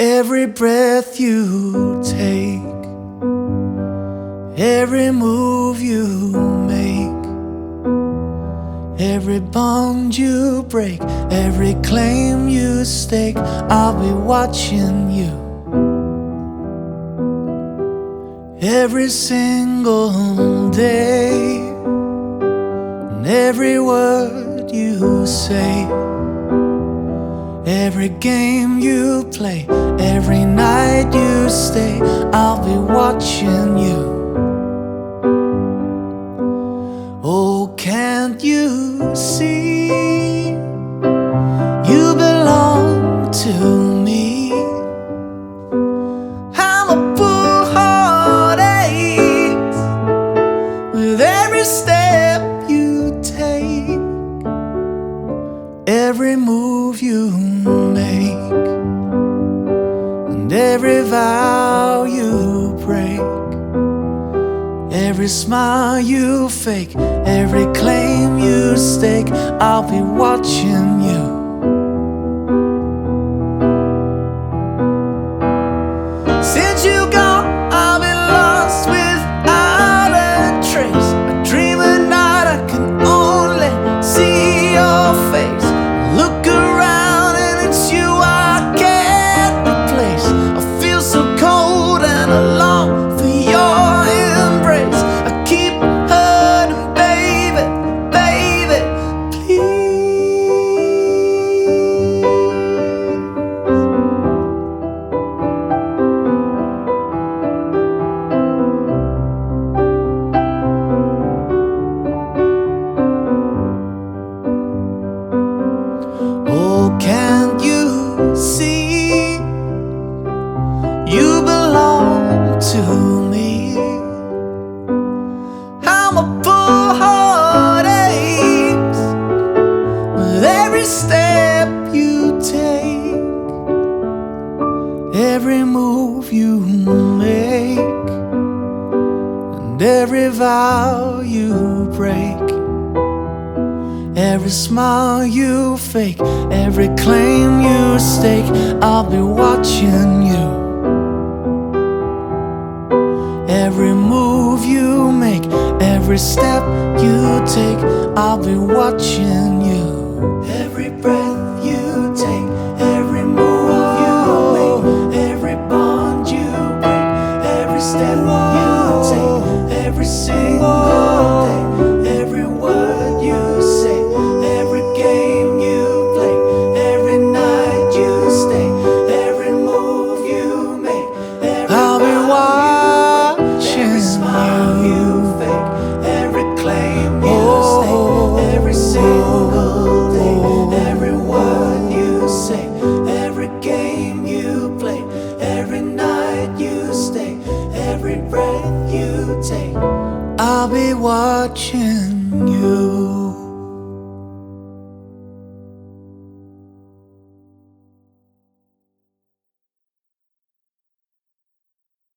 Every breath you take, every move you make, every bond you break, every claim you stake, I'll be watching you. Every single day, and every word you say. Every game you play, every night you stay, I'll be watching and every vow you break, every smile you fake, every claim you stake. I'll be watching you. I'm a full heartache with every step you take, every move you make, and every vow you break. Every smile you fake, every claim you stake, I'll be watching you. Every move you make, every step you take, I'll be watching Every game you play, every night you stay, every breath you take. I'll be watching you.